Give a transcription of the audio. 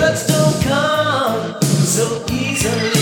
Words don't come so easily.